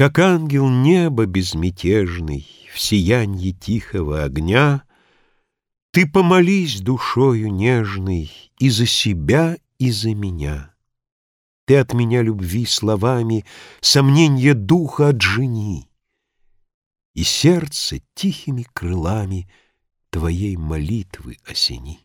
Как ангел неба безмятежный В сиянье тихого огня, Ты помолись душою нежной И за себя, и за меня. Ты от меня любви словами Сомненье духа отжени, И сердце тихими крылами Твоей молитвы осени.